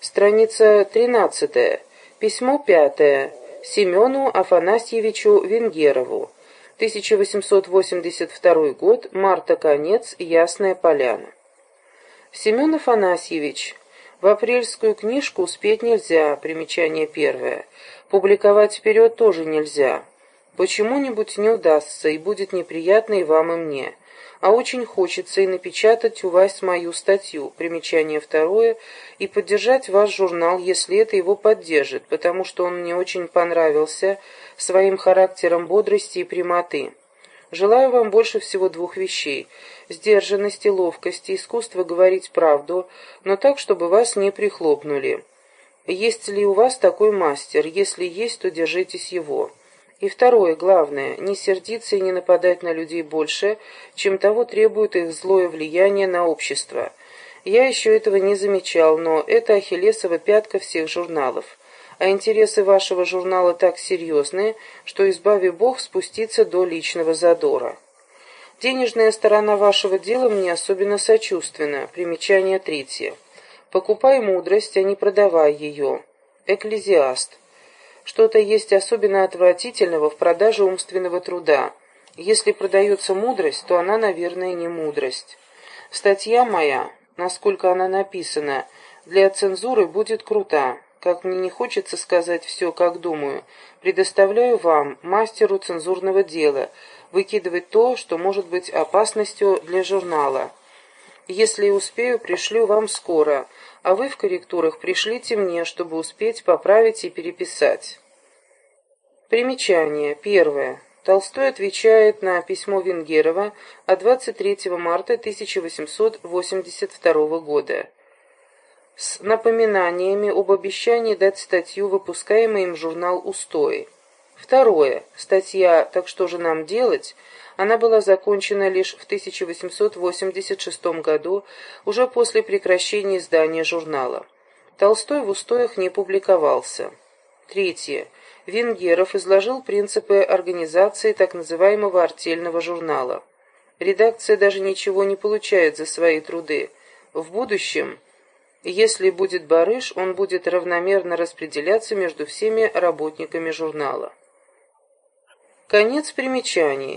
Страница 13. Письмо 5. Семену Афанасьевичу Венгерову. 1882 год. Марта-конец. Ясная поляна. Семен Афанасьевич. В апрельскую книжку успеть нельзя. Примечание первое. Публиковать вперед тоже нельзя. Почему-нибудь не удастся, и будет неприятно и вам, и мне а очень хочется и напечатать у вас мою статью, примечание второе, и поддержать ваш журнал, если это его поддержит, потому что он мне очень понравился своим характером бодрости и прямоты. Желаю вам больше всего двух вещей – сдержанности, ловкости, искусства говорить правду, но так, чтобы вас не прихлопнули. Есть ли у вас такой мастер? Если есть, то держитесь его. И второе, главное, не сердиться и не нападать на людей больше, чем того требует их злое влияние на общество. Я еще этого не замечал, но это ахиллесова пятка всех журналов. А интересы вашего журнала так серьезные, что, избави Бог, спуститься до личного задора. Денежная сторона вашего дела мне особенно сочувственна. Примечание третье. Покупай мудрость, а не продавай ее. Экклезиаст. Что-то есть особенно отвратительного в продаже умственного труда. Если продается мудрость, то она, наверное, не мудрость. Статья моя, насколько она написана, для цензуры будет крута. Как мне не хочется сказать все, как думаю, предоставляю вам, мастеру цензурного дела, выкидывать то, что может быть опасностью для журнала. Если успею, пришлю вам скоро, а вы в корректурах пришлите мне, чтобы успеть поправить и переписать. Примечание. Первое. Толстой отвечает на письмо Венгерова от 23 марта 1882 года с напоминаниями об обещании дать статью, выпускаемый им журнал «Устои». Второе. Статья «Так что же нам делать?» Она была закончена лишь в 1886 году, уже после прекращения издания журнала. Толстой в устоях не публиковался. Третье. Венгеров изложил принципы организации так называемого артельного журнала. Редакция даже ничего не получает за свои труды. В будущем, если будет барыш, он будет равномерно распределяться между всеми работниками журнала. Конец примечаний.